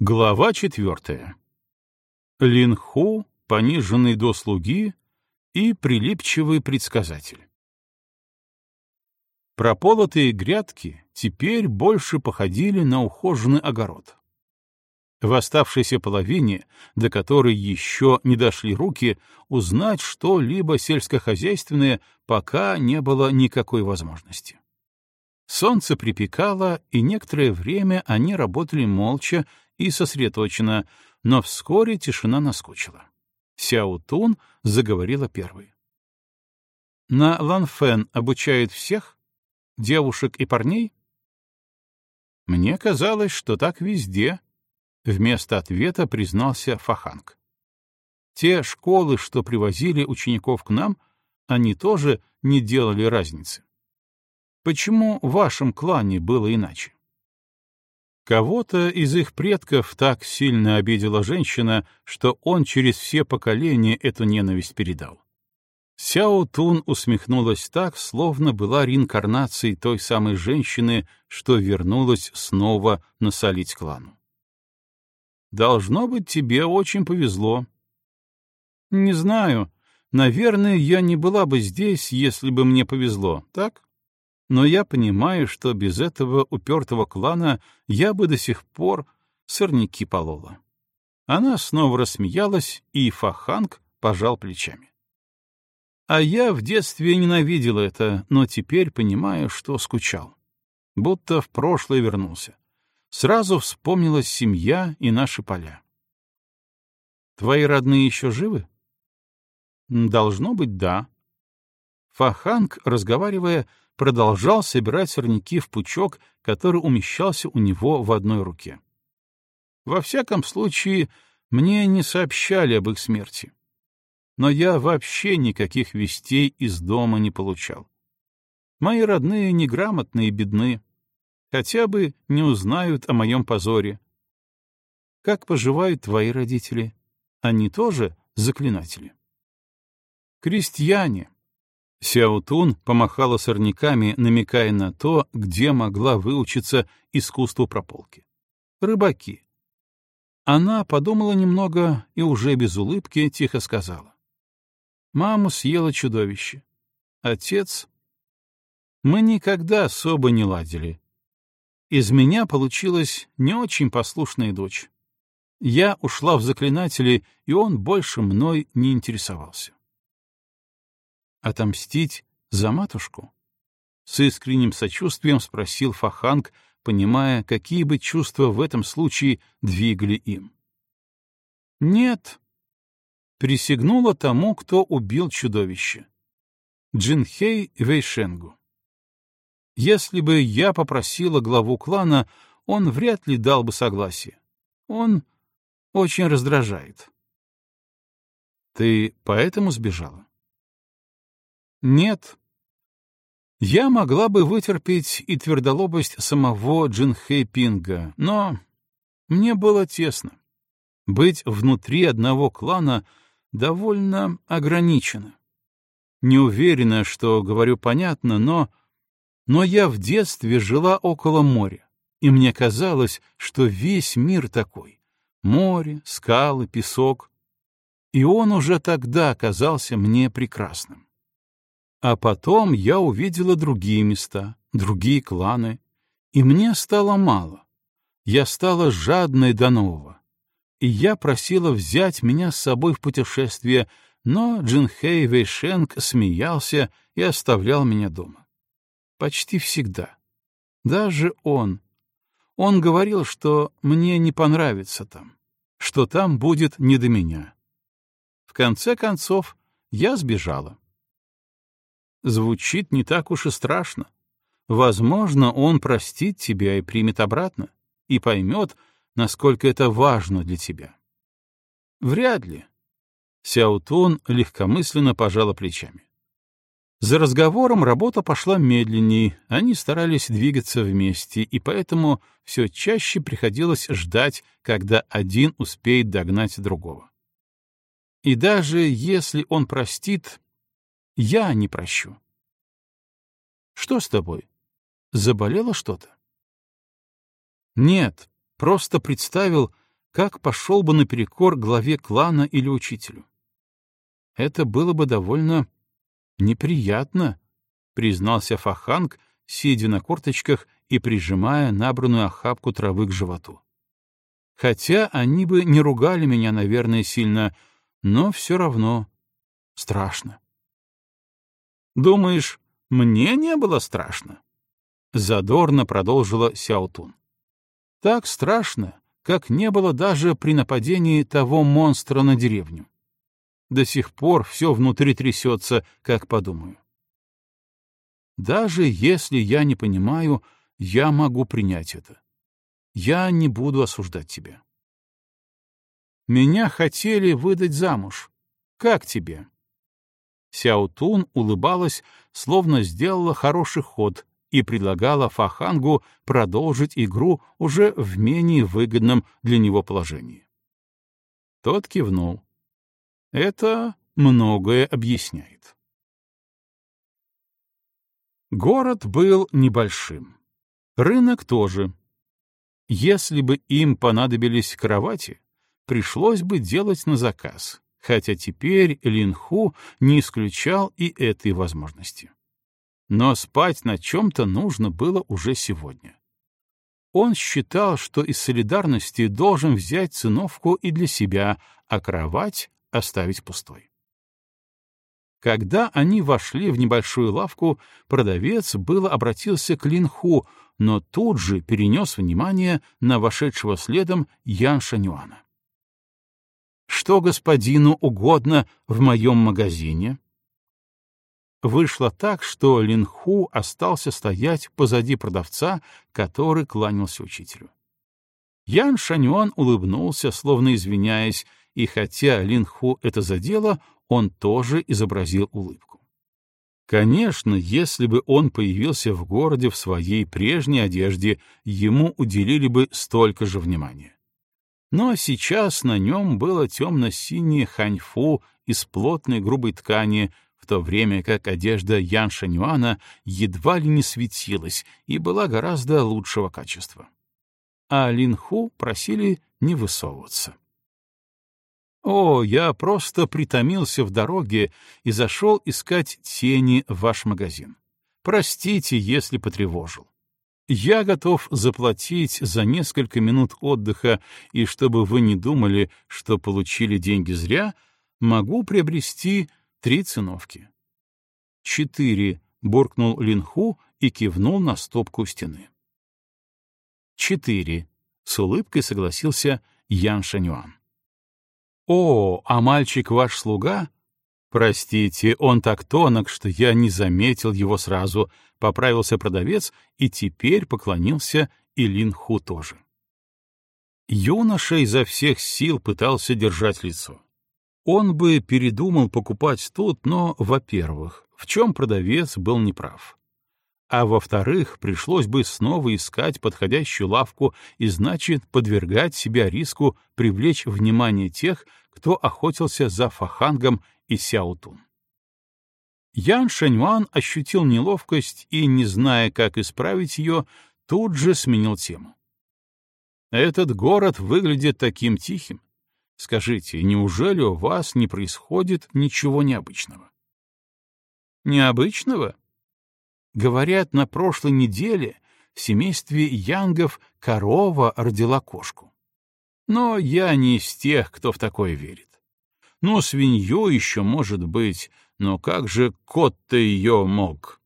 Глава четвертая. Линху, пониженный до слуги, и прилипчивый предсказатель. Прополотые грядки теперь больше походили на ухоженный огород. В оставшейся половине, до которой еще не дошли руки, узнать что-либо сельскохозяйственное пока не было никакой возможности. Солнце припекало, и некоторое время они работали молча и сосредоточенно, но вскоре тишина наскучила. Сяо Тун заговорила первой. «На Ланфен обучают всех? Девушек и парней?» «Мне казалось, что так везде», — вместо ответа признался Фаханг. «Те школы, что привозили учеников к нам, они тоже не делали разницы. Почему в вашем клане было иначе?» Кого-то из их предков так сильно обидела женщина, что он через все поколения эту ненависть передал. Сяо Тун усмехнулась так, словно была реинкарнацией той самой женщины, что вернулась снова насолить клану. «Должно быть, тебе очень повезло». «Не знаю. Наверное, я не была бы здесь, если бы мне повезло, так?» Но я понимаю, что без этого упертого клана я бы до сих пор сорняки полола. Она снова рассмеялась, и Фаханг пожал плечами. А я в детстве ненавидел это, но теперь понимаю, что скучал. Будто в прошлое вернулся. Сразу вспомнилась семья и наши поля. Твои родные еще живы? Должно быть, да. Фаханг, разговаривая, продолжал собирать сорняки в пучок, который умещался у него в одной руке. Во всяком случае, мне не сообщали об их смерти. Но я вообще никаких вестей из дома не получал. Мои родные неграмотные и бедны. Хотя бы не узнают о моем позоре. Как поживают твои родители? Они тоже заклинатели? Крестьяне, Сяутун помахала сорняками, намекая на то, где могла выучиться искусству прополки. Рыбаки. Она подумала немного и уже без улыбки тихо сказала. Маму съела чудовище. Отец... Мы никогда особо не ладили. Из меня получилась не очень послушная дочь. Я ушла в заклинатели, и он больше мной не интересовался. Отомстить за матушку? С искренним сочувствием спросил Фаханг, понимая, какие бы чувства в этом случае двигали им. Нет. Присягнула тому, кто убил чудовище. Джинхей Вейшенгу. Если бы я попросила главу клана, он вряд ли дал бы согласие. Он очень раздражает. Ты поэтому сбежала? Нет. Я могла бы вытерпеть и твердолобость самого Джинхэ Пинга, но мне было тесно. Быть внутри одного клана довольно ограничено. Не уверена, что говорю понятно, но... Но я в детстве жила около моря, и мне казалось, что весь мир такой — море, скалы, песок. И он уже тогда казался мне прекрасным. А потом я увидела другие места, другие кланы, и мне стало мало. Я стала жадной до нового. И я просила взять меня с собой в путешествие, но Джинхэй Вэйшенг смеялся и оставлял меня дома. Почти всегда. Даже он. Он говорил, что мне не понравится там, что там будет не до меня. В конце концов, я сбежала. Звучит не так уж и страшно. Возможно, он простит тебя и примет обратно, и поймет, насколько это важно для тебя. Вряд ли. Сяутун легкомысленно пожала плечами. За разговором работа пошла медленнее, они старались двигаться вместе, и поэтому все чаще приходилось ждать, когда один успеет догнать другого. И даже если он простит, я не прощу. Что с тобой? Заболело что-то? Нет, просто представил, как пошел бы наперекор главе клана или учителю. Это было бы довольно неприятно, признался Фаханг, сидя на корточках и прижимая набранную охапку травы к животу. Хотя они бы не ругали меня, наверное, сильно, но все равно страшно. Думаешь, мне не было страшно? Задорно продолжила Сяутун. Так страшно, как не было даже при нападении того монстра на деревню. До сих пор все внутри трясется, как подумаю. Даже если я не понимаю, я могу принять это. Я не буду осуждать тебя. Меня хотели выдать замуж. Как тебе? Сяутун улыбалась, словно сделала хороший ход и предлагала Фахангу продолжить игру уже в менее выгодном для него положении. Тот кивнул. Это многое объясняет. Город был небольшим. Рынок тоже. Если бы им понадобились кровати, пришлось бы делать на заказ, хотя теперь Линху не исключал и этой возможности. Но спать на чем-то нужно было уже сегодня. Он считал, что из солидарности должен взять циновку и для себя, а кровать оставить пустой. Когда они вошли в небольшую лавку, продавец было обратился к Линху, но тут же перенес внимание на вошедшего следом Ян Шанюана. «Что господину угодно в моем магазине?» Вышло так, что Линху остался стоять позади продавца, который кланялся учителю. Ян Шанюан улыбнулся, словно извиняясь, и хотя Линху это задело, он тоже изобразил улыбку. Конечно, если бы он появился в городе в своей прежней одежде, ему уделили бы столько же внимания. Но сейчас на нем было темно-синее ханьфу из плотной грубой ткани, в то время как одежда Ян Шанюана едва ли не светилась и была гораздо лучшего качества. А Линху просили не высовываться. «О, я просто притомился в дороге и зашел искать тени в ваш магазин. Простите, если потревожил. Я готов заплатить за несколько минут отдыха, и чтобы вы не думали, что получили деньги зря, могу приобрести три циновки». «Четыре», — буркнул Линху и кивнул на стопку стены. «Четыре», — с улыбкой согласился Ян Шанюан. «О, а мальчик ваш слуга?» «Простите, он так тонок, что я не заметил его сразу», — поправился продавец и теперь поклонился и Линху тоже. Юноша изо всех сил пытался держать лицо. Он бы передумал покупать тут, но, во-первых, в чем продавец был неправ а во-вторых, пришлось бы снова искать подходящую лавку и, значит, подвергать себя риску привлечь внимание тех, кто охотился за Фахангом и Сяутун. Ян Шаньюан ощутил неловкость и, не зная, как исправить ее, тут же сменил тему. «Этот город выглядит таким тихим. Скажите, неужели у вас не происходит ничего необычного?» «Необычного?» Говорят, на прошлой неделе в семействе Янгов корова родила кошку. Но я не из тех, кто в такое верит. Ну, свинью еще может быть, но как же кот-то ее мог?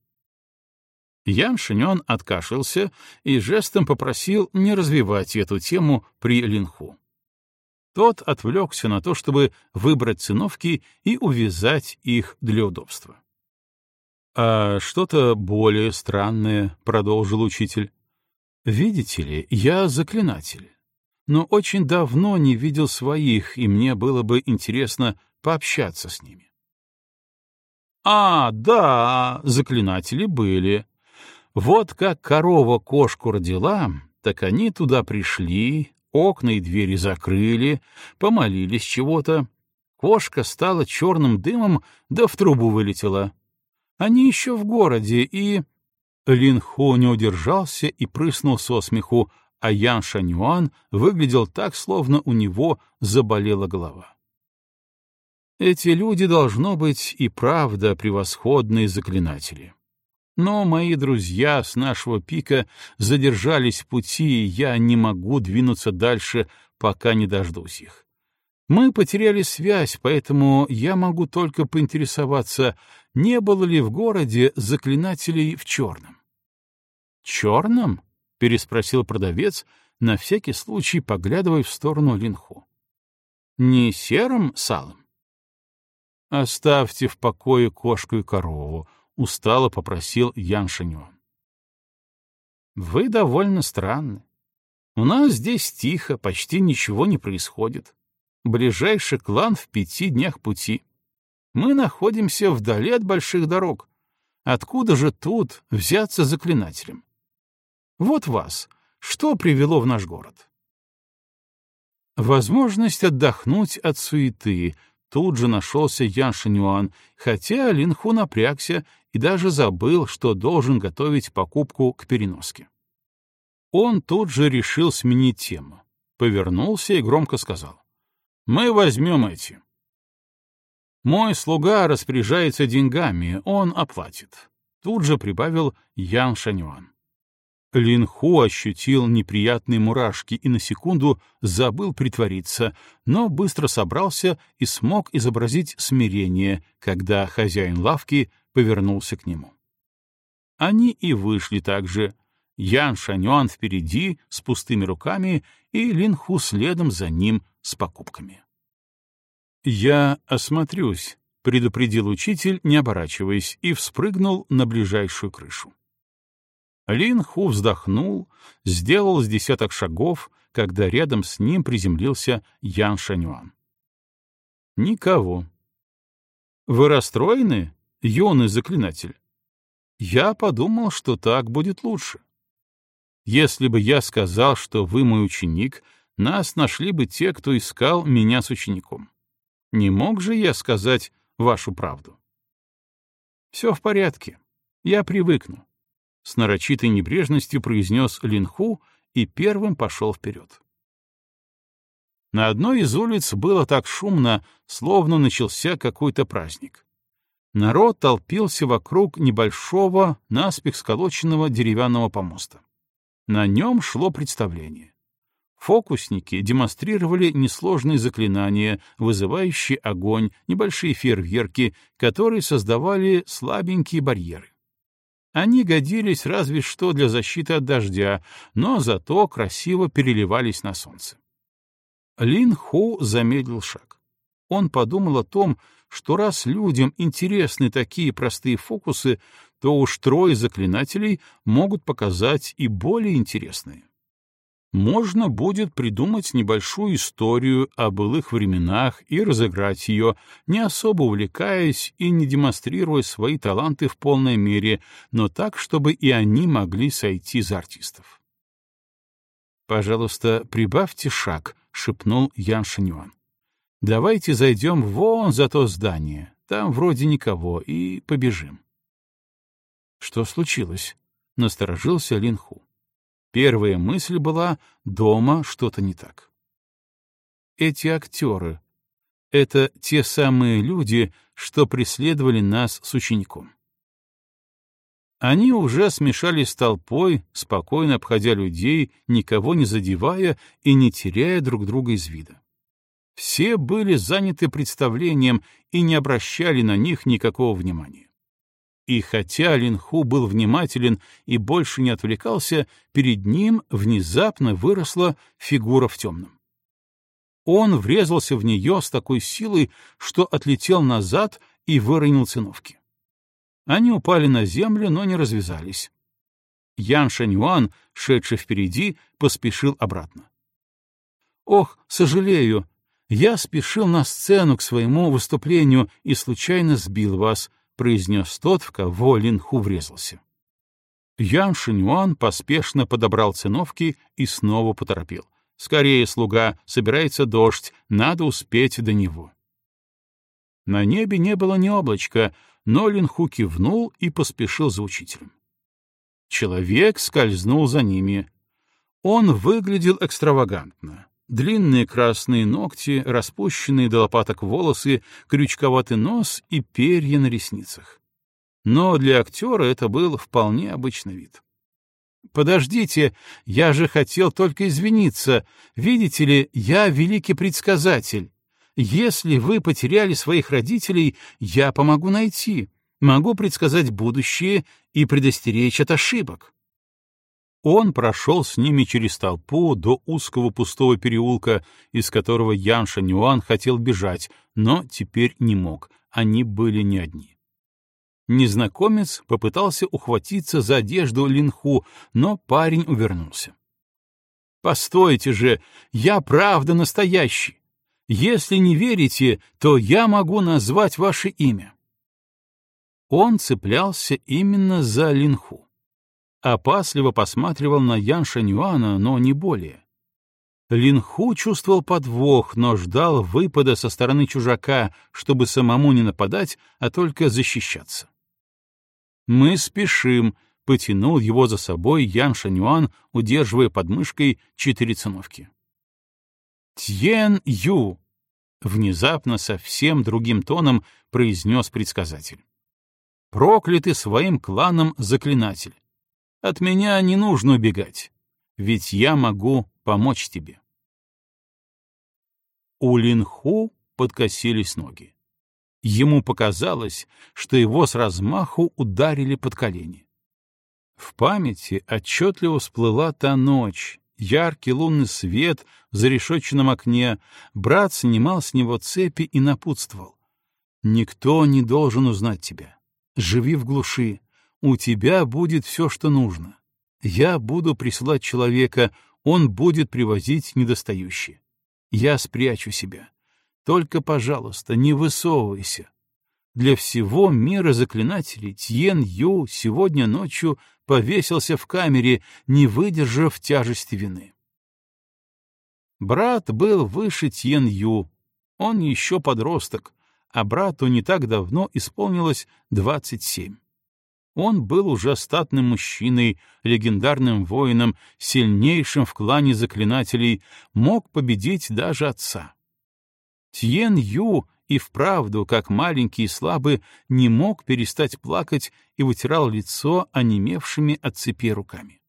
Ян Шинён откашлялся и жестом попросил не развивать эту тему при Линху. Тот отвлекся на то, чтобы выбрать циновки и увязать их для удобства. «А что-то более странное», — продолжил учитель. «Видите ли, я заклинатель, но очень давно не видел своих, и мне было бы интересно пообщаться с ними». «А, да, заклинатели были. Вот как корова кошку родила, так они туда пришли, окна и двери закрыли, помолились чего-то. Кошка стала черным дымом, да в трубу вылетела. Они еще в городе, и...» Лин Хо не удержался и прыснул со смеху, а Ян Шанюан выглядел так, словно у него заболела голова. Эти люди, должно быть, и правда превосходные заклинатели. Но мои друзья с нашего пика задержались в пути, и я не могу двинуться дальше, пока не дождусь их. Мы потеряли связь, поэтому я могу только поинтересоваться, не было ли в городе заклинателей в черном. «Черном?» — переспросил продавец, на всякий случай поглядывая в сторону Линху. «Не серым салом?» «Оставьте в покое кошку и корову», — устало попросил Ян. «Вы довольно странны. У нас здесь тихо, почти ничего не происходит. Ближайший клан в пяти днях пути. Мы находимся вдали от больших дорог. Откуда же тут взяться заклинателем? Вот вас, что привело в наш город?» Возможность отдохнуть от суеты, Тут же нашелся Ян Шинюан, хотя Линху напрягся и даже забыл, что должен готовить покупку к переноске. Он тут же решил сменить тему. Повернулся и громко сказал. «Мы возьмем эти». «Мой слуга распоряжается деньгами, он оплатит», — тут же прибавил Ян Шанюан. Лин Ху ощутил неприятные мурашки и на секунду забыл притвориться, но быстро собрался и смог изобразить смирение, когда хозяин лавки повернулся к нему. Они и вышли также. Ян Шанюан впереди с пустыми руками и Лин Ху следом за ним с покупками. «Я осмотрюсь», — предупредил учитель, не оборачиваясь, и вспрыгнул на ближайшую крышу. Лин Ху вздохнул, сделал с десяток шагов, когда рядом с ним приземлился Ян Шанюан. Никого. Вы расстроены, юный заклинатель? Я подумал, что так будет лучше. Если бы я сказал, что вы мой ученик, нас нашли бы те, кто искал меня с учеником. Не мог же я сказать вашу правду? Все в порядке. Я привыкну. С нарочитой небрежностью произнес Линху и первым пошел вперед. На одной из улиц было так шумно, словно начался какой-то праздник. Народ толпился вокруг небольшого, наспех сколоченного деревянного помоста. На нем шло представление. Фокусники демонстрировали несложные заклинания, вызывающие огонь, небольшие фейерверки, которые создавали слабенькие барьеры. Они годились разве что для защиты от дождя, но зато красиво переливались на солнце. Лин Ху замедлил шаг. Он подумал о том, что раз людям интересны такие простые фокусы, то уж трое заклинателей могут показать и более интересные можно будет придумать небольшую историю о былых временах и разыграть ее, не особо увлекаясь и не демонстрируя свои таланты в полной мере, но так, чтобы и они могли сойти за артистов. «Пожалуйста, прибавьте шаг», — шепнул Ян Шинюан. «Давайте зайдем вон за то здание, там вроде никого, и побежим». «Что случилось?» — насторожился Лин Ху. Первая мысль была «дома что-то не так». Эти актеры — это те самые люди, что преследовали нас с учеником. Они уже смешались с толпой, спокойно обходя людей, никого не задевая и не теряя друг друга из вида. Все были заняты представлением и не обращали на них никакого внимания. И хотя Линху был внимателен и больше не отвлекался, перед ним внезапно выросла фигура в темном. Он врезался в нее с такой силой, что отлетел назад и выронил циновки. Они упали на землю, но не развязались. Ян Шаньюан, шедший впереди, поспешил обратно. «Ох, сожалею, я спешил на сцену к своему выступлению и случайно сбил вас», — произнес тот, в кого Линху врезался. Ян Шинюан поспешно подобрал циновки и снова поторопил. «Скорее, слуга, собирается дождь, надо успеть до него». На небе не было ни облачка, но Линху кивнул и поспешил за учителем. Человек скользнул за ними. Он выглядел экстравагантно. Длинные красные ногти, распущенные до лопаток волосы, крючковатый нос и перья на ресницах. Но для актера это был вполне обычный вид. «Подождите, я же хотел только извиниться. Видите ли, я великий предсказатель. Если вы потеряли своих родителей, я помогу найти. Могу предсказать будущее и предостеречь от ошибок». Он прошел с ними через толпу до узкого пустого переулка, из которого Ян Шанюан хотел бежать, но теперь не мог, они были не одни. Незнакомец попытался ухватиться за одежду Линху, но парень увернулся. «Постойте же, я правда настоящий. Если не верите, то я могу назвать ваше имя». Он цеплялся именно за Линху опасливо посматривал на Ян Шанюана, но не более. Линху чувствовал подвох, но ждал выпада со стороны чужака, чтобы самому не нападать, а только защищаться. «Мы спешим», — потянул его за собой Ян Шанюан, удерживая под мышкой четыре циновки. «Тьен Ю!» — внезапно совсем другим тоном произнес предсказатель. «Проклятый своим кланом заклинатель! От меня не нужно убегать, ведь я могу помочь тебе. У Линху подкосились ноги. Ему показалось, что его с размаху ударили под колени. В памяти отчетливо всплыла та ночь, яркий лунный свет в зарешоченном окне, брат снимал с него цепи и напутствовал. «Никто не должен узнать тебя. Живи в глуши, у тебя будет все, что нужно. Я буду присылать человека, он будет привозить недостающие. Я спрячу себя. Только, пожалуйста, не высовывайся. Для всего мира заклинателей Тьен Ю сегодня ночью повесился в камере, не выдержав тяжести вины. Брат был выше Тьен Ю. Он еще подросток, а брату не так давно исполнилось двадцать семь. Он был уже статным мужчиной, легендарным воином, сильнейшим в клане заклинателей, мог победить даже отца. Тьен Ю и вправду, как маленький и слабый, не мог перестать плакать и вытирал лицо онемевшими от цепи руками.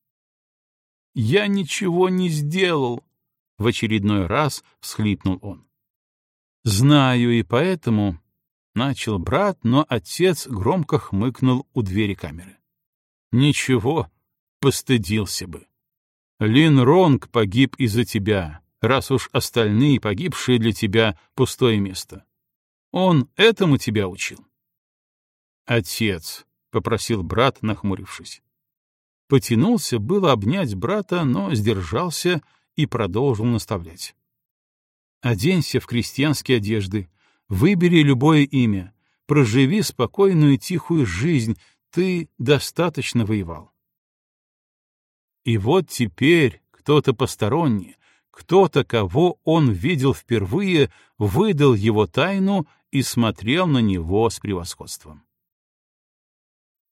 «Я ничего не сделал!» — в очередной раз всхлипнул он. «Знаю, и поэтому Начал брат, но отец громко хмыкнул у двери камеры. Ничего, постыдился бы. Лин Ронг погиб из-за тебя, раз уж остальные погибшие для тебя пустое место. Он этому тебя учил. Отец, — попросил брат, нахмурившись. Потянулся было обнять брата, но сдержался и продолжил наставлять. «Оденься в крестьянские одежды, Выбери любое имя, проживи спокойную и тихую жизнь, ты достаточно воевал. И вот теперь кто-то посторонний, кто-то, кого он видел впервые, выдал его тайну и смотрел на него с превосходством.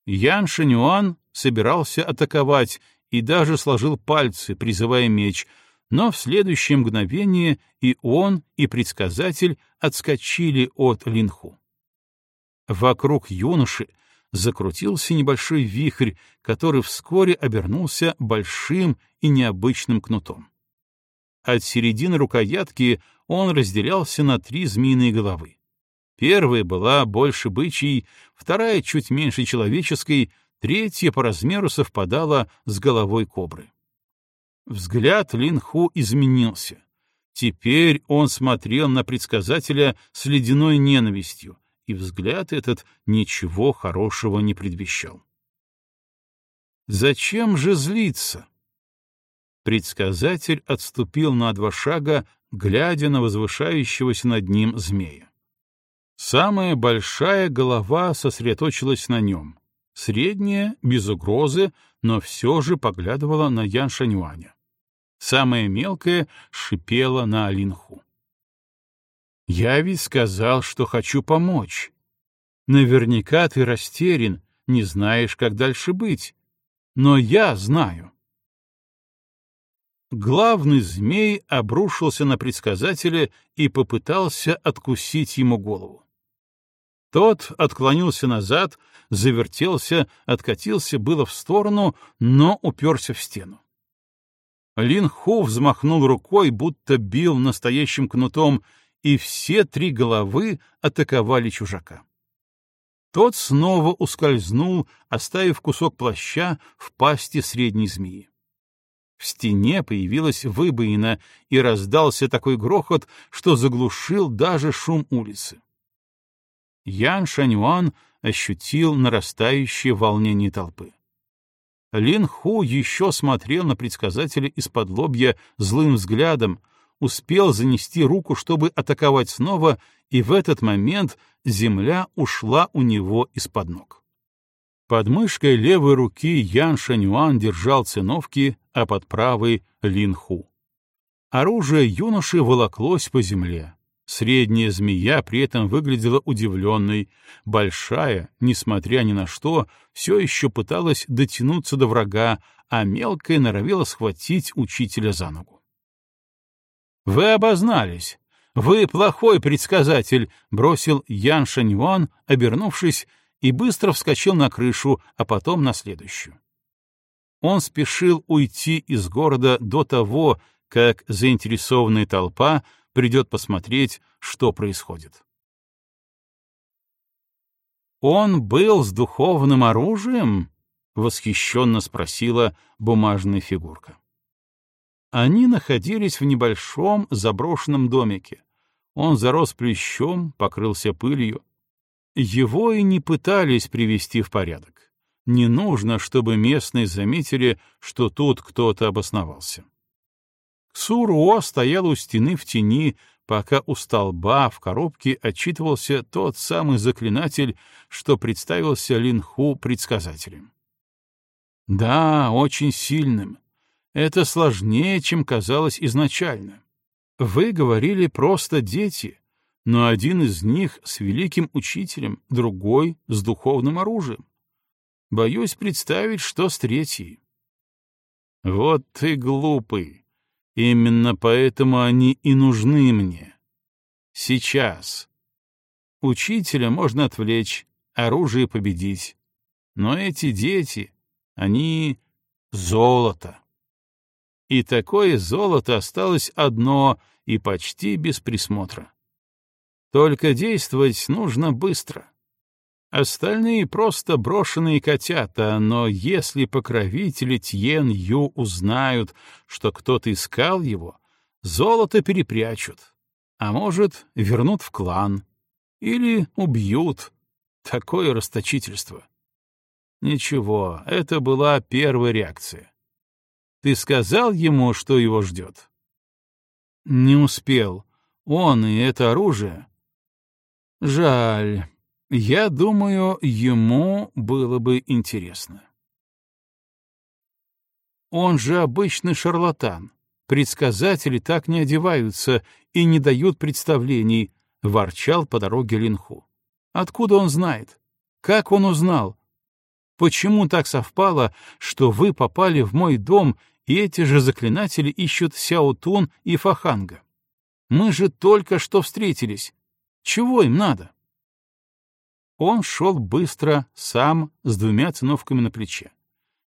Ян Шинюан собирался атаковать и даже сложил пальцы, призывая меч, но в следующее мгновение и он, и предсказатель отскочили от Линху. Вокруг юноши закрутился небольшой вихрь, который вскоре обернулся большим и необычным кнутом. От середины рукоятки он разделялся на три змеиные головы. Первая была больше бычьей, вторая чуть меньше человеческой, третья по размеру совпадала с головой кобры. Взгляд Линху изменился. Теперь он смотрел на предсказателя с ледяной ненавистью, и взгляд этот ничего хорошего не предвещал. Зачем же злиться? Предсказатель отступил на два шага, глядя на возвышающегося над ним змея. Самая большая голова сосредоточилась на нем. Средняя, без угрозы, но все же поглядывала на Ян Шанюаня. Самая мелкая шипела на Алинху. «Я ведь сказал, что хочу помочь. Наверняка ты растерян, не знаешь, как дальше быть. Но я знаю». главный змей обрушился на предсказателя и попытался откусить ему голову. Тот отклонился назад, завертелся, откатился было в сторону, но уперся в стену. Лин Ху взмахнул рукой, будто бил настоящим кнутом, и все три головы атаковали чужака. Тот снова ускользнул, оставив кусок плаща в пасти средней змеи. В стене появилась выбоина, и раздался такой грохот, что заглушил даже шум улицы. Ян Шаньюан ощутил нарастающее волнение толпы. Лин Ху еще смотрел на предсказателя из-под лобья злым взглядом, успел занести руку, чтобы атаковать снова, и в этот момент земля ушла у него из-под ног. Под мышкой левой руки Ян Шанюан держал циновки, а под правой — Лин Ху. Оружие юноши волоклось по земле. Средняя змея при этом выглядела удивленной, большая, несмотря ни на что, все еще пыталась дотянуться до врага, а мелкая норовила схватить учителя за ногу. «Вы обознались! Вы плохой предсказатель!» — бросил Ян Шаньюан, обернувшись, и быстро вскочил на крышу, а потом на следующую. Он спешил уйти из города до того, как заинтересованная толпа придет посмотреть, что происходит. «Он был с духовным оружием?» — восхищенно спросила бумажная фигурка. Они находились в небольшом заброшенном домике. Он зарос плещом, покрылся пылью. Его и не пытались привести в порядок. Не нужно, чтобы местные заметили, что тут кто-то обосновался. Ксуруо стоял у стены в тени, пока у столба в коробке отчитывался тот самый заклинатель, что представился Линху предсказателем. Да, очень сильным, это сложнее, чем казалось изначально. Вы говорили просто дети, но один из них с великим учителем, другой — с духовным оружием. Боюсь представить, что с третьей. Вот ты глупый. Именно поэтому они и нужны мне. Сейчас. Учителя можно отвлечь, оружие победить. Но эти дети, они — золото. И такое золото осталось одно и почти без присмотра. Только действовать нужно быстро. Остальные просто брошенные котята, но если покровители Тьен Ю узнают, что кто-то искал его, золото перепрячут, а может, вернут в клан или убьют. Такое расточительство. Ничего, это была первая реакция. Ты сказал ему, что его ждет? Не успел. Он и это оружие. Жаль. Я думаю, ему было бы интересно. Он же обычный шарлатан. Предсказатели так не одеваются и не дают представлений, — ворчал по дороге Линху. Откуда он знает? Как он узнал? Почему так совпало, что вы попали в мой дом и эти же заклинатели ищут Сяотун и Фаханга. Мы же только что встретились. Чего им надо? Он шел быстро, сам, с двумя циновками на плече.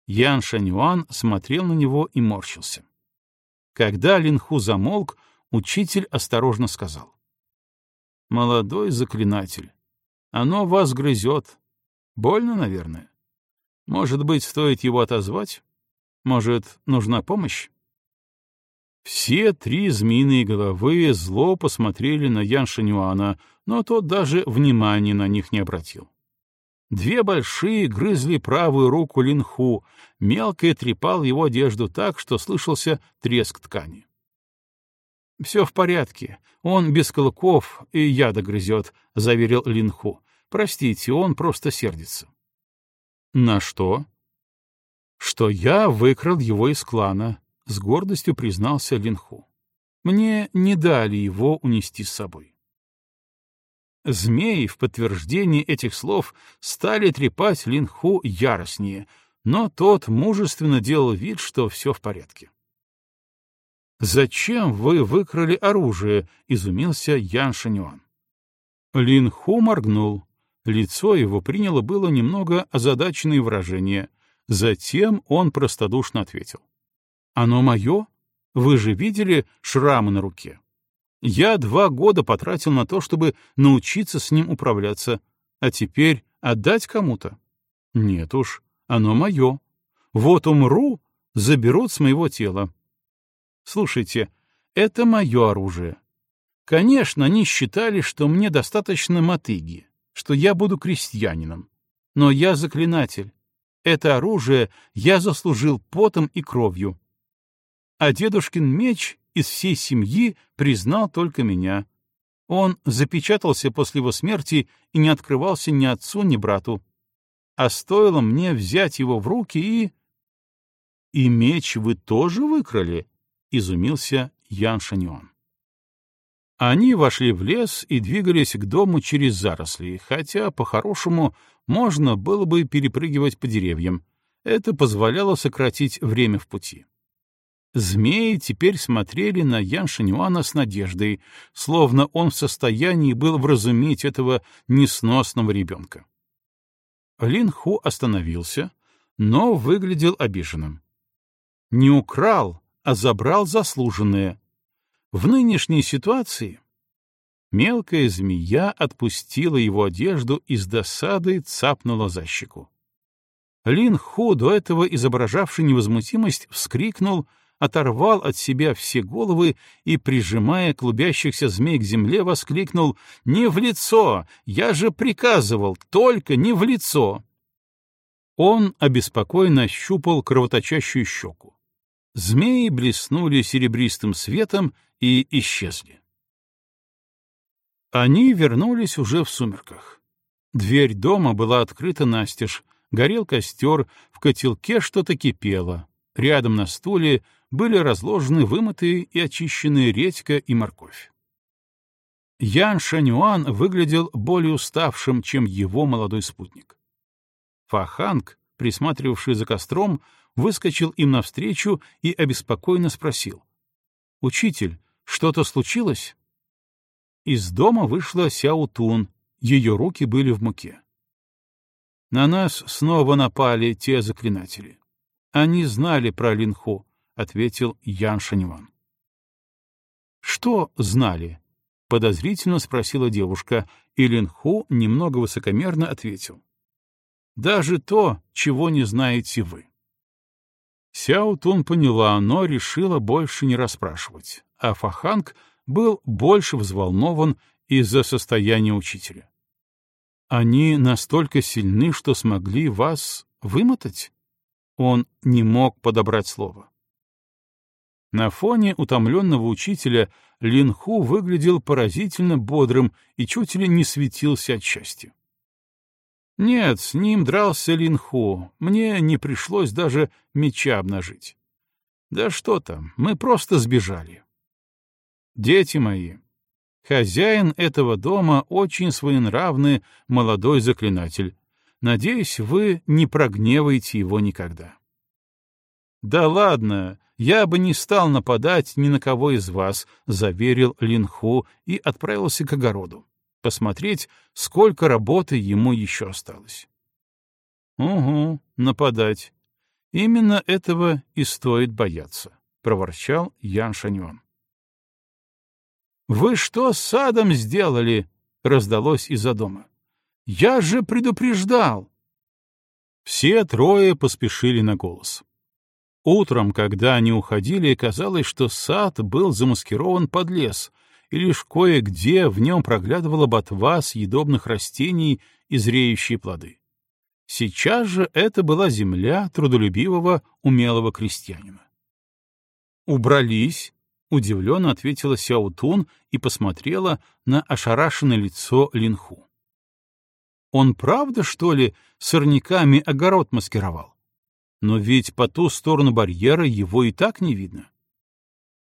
Ян Шанюан смотрел на него и морщился. Когда Линху замолк, учитель осторожно сказал. «Молодой заклинатель, оно вас грызет. Больно, наверное. Может быть, стоит его отозвать?» Может, нужна помощь? Все три змеиные головы зло посмотрели на Ян Шинюана, но тот даже внимания на них не обратил. Две большие грызли правую руку Линху, мелкая трепал его одежду так, что слышался треск ткани. — Все в порядке, он без клыков и яда грызет, — заверил Линху. — Простите, он просто сердится. — На что? что я выкрал его из клана, — с гордостью признался Линху. Мне не дали его унести с собой. Змеи в подтверждение этих слов стали трепать Линху яростнее, но тот мужественно делал вид, что все в порядке. «Зачем вы выкрали оружие?» — изумился Ян Шанюан. Лин Ху моргнул. Лицо его приняло было немного озадаченное выражение. Затем он простодушно ответил. «Оно мое? Вы же видели шрамы на руке? Я два года потратил на то, чтобы научиться с ним управляться, а теперь отдать кому-то? Нет уж, оно мое. Вот умру, заберут с моего тела. Слушайте, это мое оружие. Конечно, они считали, что мне достаточно мотыги, что я буду крестьянином. Но я заклинатель. Это оружие я заслужил потом и кровью. А дедушкин меч из всей семьи признал только меня. Он запечатался после его смерти и не открывался ни отцу, ни брату. А стоило мне взять его в руки и... — И меч вы тоже выкрали? — изумился Ян Шаньон. Они вошли в лес и двигались к дому через заросли, хотя, по-хорошему, можно было бы перепрыгивать по деревьям. Это позволяло сократить время в пути. Змеи теперь смотрели на Ян Шинюана с надеждой, словно он в состоянии был вразумить этого несносного ребенка. Лин Ху остановился, но выглядел обиженным. Не украл, а забрал заслуженное. В нынешней ситуации мелкая змея отпустила его одежду и с досадой цапнула за щеку. Лин Ху, до этого изображавший невозмутимость, вскрикнул — оторвал от себя все головы и, прижимая клубящихся змей к земле, воскликнул «Не в лицо! Я же приказывал! Только не в лицо!» Он обеспокоенно щупал кровоточащую щеку. Змеи блеснули серебристым светом и исчезли. Они вернулись уже в сумерках. Дверь дома была открыта настежь, горел костер, в котелке что-то кипело. Рядом на стуле были разложены вымытые и очищенные редька и морковь. Ян Шанюан выглядел более уставшим, чем его молодой спутник. Фаханг, присматривавший за костром, выскочил им навстречу и обеспокоенно спросил. «Учитель, что-то случилось?» Из дома вышла Сяо Тун, ее руки были в муке. На нас снова напали те заклинатели. Они знали про Линху, ответил Ян Шаньван. Что знали? подозрительно спросила девушка, и Линху немного высокомерно ответил. Даже то, чего не знаете вы. Сяо Тун поняла, но решила больше не расспрашивать, а Фаханг был больше взволнован из-за состояния учителя. Они настолько сильны, что смогли вас вымотать? Он не мог подобрать слово. На фоне утомленного учителя Линху выглядел поразительно бодрым и чуть ли не светился от счастья. Нет, с ним дрался Линху, мне не пришлось даже меча обнажить. Да что там, мы просто сбежали. Дети мои, хозяин этого дома очень своенравный молодой заклинатель. Надеюсь, вы не прогневаете его никогда. Да ладно, «Я бы не стал нападать ни на кого из вас», — заверил Линху и отправился к огороду, посмотреть, сколько работы ему еще осталось. «Угу, нападать. Именно этого и стоит бояться», — проворчал Ян Шаньон. «Вы что с садом сделали?» — раздалось из-за дома. «Я же предупреждал!» Все трое поспешили на голос. Утром, когда они уходили, казалось, что сад был замаскирован под лес, и лишь кое-где в нем проглядывала ботва съедобных растений и зреющие плоды. Сейчас же это была земля трудолюбивого, умелого крестьянина. «Убрались», — удивленно ответила Сяутун и посмотрела на ошарашенное лицо Линху. «Он правда, что ли, сорняками огород маскировал?» Но ведь по ту сторону барьера его и так не видно.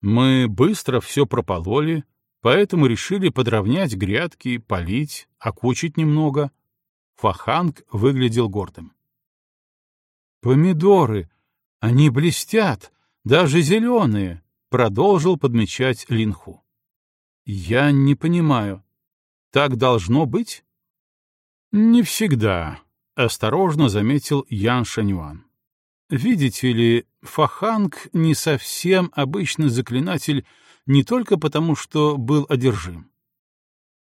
Мы быстро все пропололи, поэтому решили подровнять грядки, полить, окучить немного. Фаханг выглядел гордым. «Помидоры! Они блестят, даже зеленые!» продолжил подмечать Линху. Я не понимаю. Так должно быть? Не всегда, осторожно заметил Ян Шаньюан. Видите ли, Фаханг не совсем обычный заклинатель не только потому, что был одержим.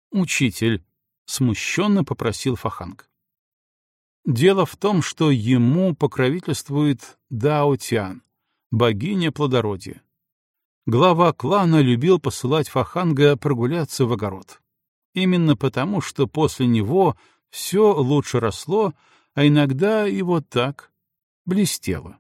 Учитель, смущенно попросил Фаханг. Дело в том, что ему покровительствует Дао Тян, богиня плодородия. Глава клана любил посылать Фаханга прогуляться в огород. Именно потому, что после него все лучше росло, а иногда и вот так блестело.